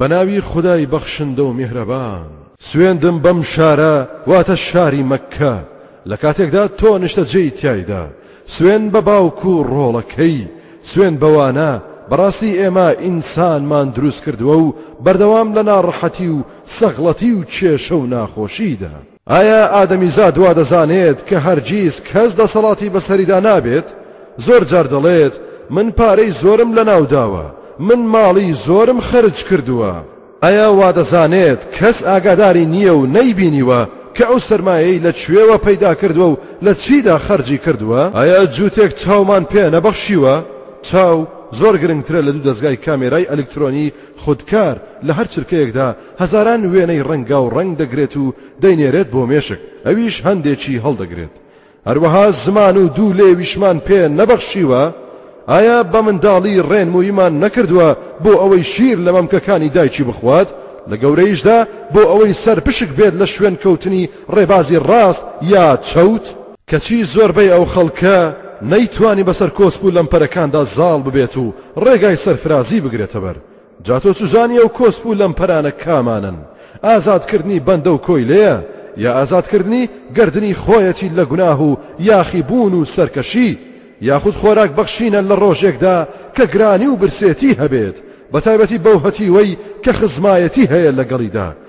بە ناوی خودای بەخشندە و میهرەبان. سوێندم بەم شارە واتە شاری مەککە لە کاتێکدا تۆ نیشتەجێی تیایدا، سوێند بە باوک و ڕۆڵەکەی، سوێند بەوانە، بەڕاستی ئێمە ئینسانمان دروست کردووە و بەردەوام لە ناڕەحەتی و سەغڵەتی و کێشە و ناخۆشیدا. ئایا ئادەمیزاد وادەزانێت کە هەرگیز کەس دەسەڵاتی بەسەریدا نابێت، زۆر جار دەڵێت من پارەی زۆرم لەناوداوە، من ماڵی زۆرم خەرج کردووە، ئایا وادەزانێت کەس ئاگاداری نییە و نەیبینیوە کە ئەو سەرمایەی لە کوێوە پەیدا کردووە و لە چیدا خەرجی کردووە؟ ئایا جووتێک چاومان پێ نەبەخشیوە؟ چاو زۆر گرنگترە لە دوو دەزگای کامێرای ئەلیکترۆنی خودکار، لە هەر چرکەیەکدا، هەزاران وێنەی ڕەنگاو ڕەنگ دەگرێت و دەینێرێت بۆ مێشک، ئەویش هەندێکی هەڵدەگرێت. هەروەها زمان و دوو لێویشمان پێ نەبەخشیوە؟ ئایا بە منداڵی ڕێنموویمان نەکردووە بۆ ئەوەی شیر لە مەمکەکانی دایکی بخوات، لە گەورەیشدا بۆ ئەوەی سەرپشک بێت لە شوێنکەوتنی ڕێبازی ڕاست یا چەوت؟ کەچی زۆربەی ئەو خەڵکە نەیتوانی بەسەر کۆسپ و لەمپەرەکاندا زاڵ ببێت و ڕێگای سەرفرازی بگرێتەبەر، جا تۆ چزانی ئەو کۆسپ و لەمپەرانە کامانەن؟ ئازاد کردنی بەندە و کۆیلەیە؟ یا ئازاد کردنی گەردنی خۆیەتی لە گوناه و یاخی بوون و سەرکەشی؟ یاخود خۆراک بەخشینە لە ڕۆژێکدا کە گرانی و برسێتی هەبێت، بەتایبەتی بەو هەتیوەی کە خزمایەتی هەیە لەگەڵیدا؟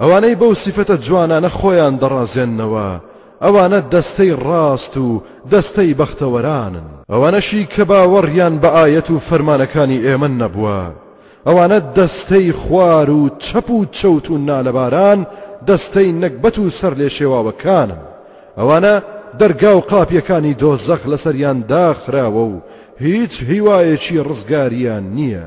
ئەوانەی بەو سیفەتە جوانانە خۆیان دەڕازێننەوە، ئەوانە دەستەی ڕاست و دەستەی بەختەوەرانن. ئەوانەشی کە باوەڕیان بە ئایەت و فەرمانەکانی ئێمە نەبووە، ئەوانە دەستەی خوار و چەپ و چەوت و نالەباران، دەستەی نەگبەت و سەرلێشێواوەکانن. ئەوانە دەرگا و قاپییەکانی دۆزەخ لەسەریان داخراوە و هیچ هیوایەکی ڕزگاریان نییە.